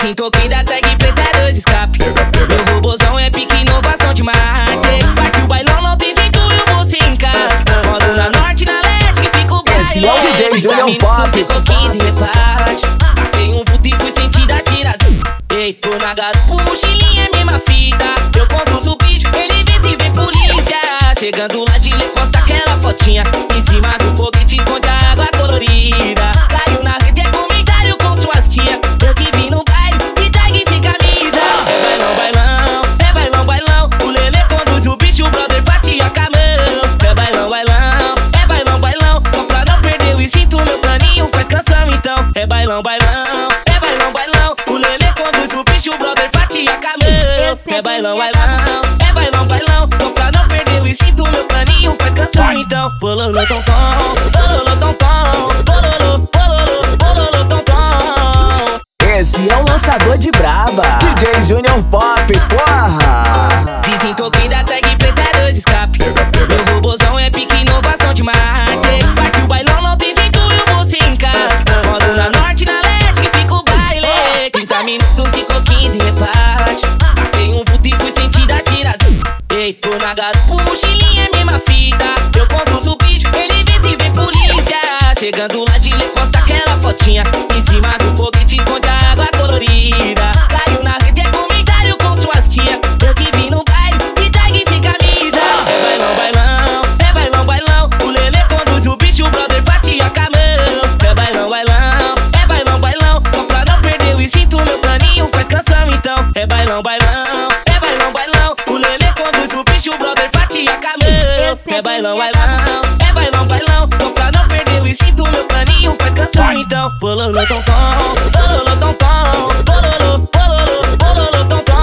Desentoquei da tag preta é dois escape. Meu robozão é pique inovação de marketing. Partiu o bailão, não tem jeito, eu vou sem encarte. Moro na norte, na leste, que fica o Esse é o. DJ Caminho, Pop. Ficou 15 reparte. Passei um vulto e fui sentido atirado. Ei, tô na garupa, mochilinha é mesma fita. Eu conduzo faz canção então. É bailão, bailão, é bailão, bailão. O Lelê conduz o bicho, o brother fatia a mão. É bailão, bailão, é bailão, bailão. Só pra não perder o instinto, meu caninho faz canção então. Bololô, tom, tom, bololô, tom, tom. Bololô, bololô, bololô, tom, tom. Esse é o lançador de braba. DJ Júnior Pop, Lá de lê, posta aquela fotinha. Em cima do foguete, esconde a água colorida. Caiu na rede, é comentário com suas tia. Eu que no baile, e tag sem camisa. É bailão, bailão, é bailão, bailão. O Lelê conduz o bicho, o brother fatia com a mão. É bailão, bailão, é bailão, bailão. Só pra não perder o instinto, meu caninho faz canção então. É bailão, bailão, é bailão, bailão. O Lelê conduz o bicho, o brother fatia com a mão. É bailão, bailão, é bailão, bailão. Bololô, tom, tom, bololô, tom, tom. Bololô, bololô, bololô, tom, tom.